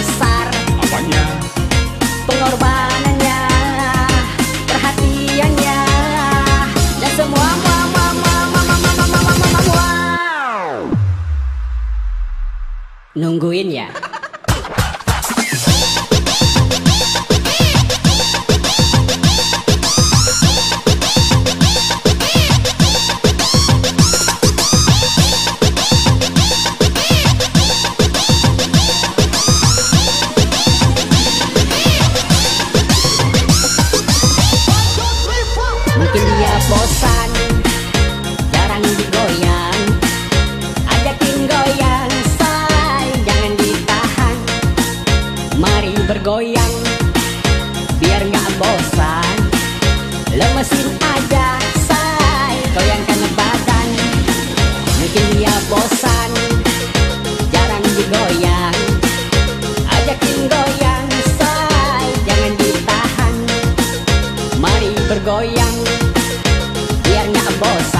besar Pengorbanannya Perhatiannya Dan semua. Nungguin ya? Bosan. Jarang digoyang Ajakin goyang. Say Jangan ditahan. Mari bergoyang Biar gak bosan. Lemesin aja say Goyangkan badan. Mungkin dia bosan Jarang digoyang. Ajakin goyang say Jangan ditahan. Mari bergoyang Biar gak bosan Lemesin